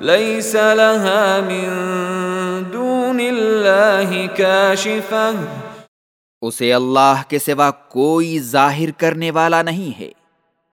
ليس لها من دون الله كاشفة. اسے اللہ کے سوا کوئی ظاہر کرنے والا نہیں ہے۔